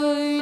Bye.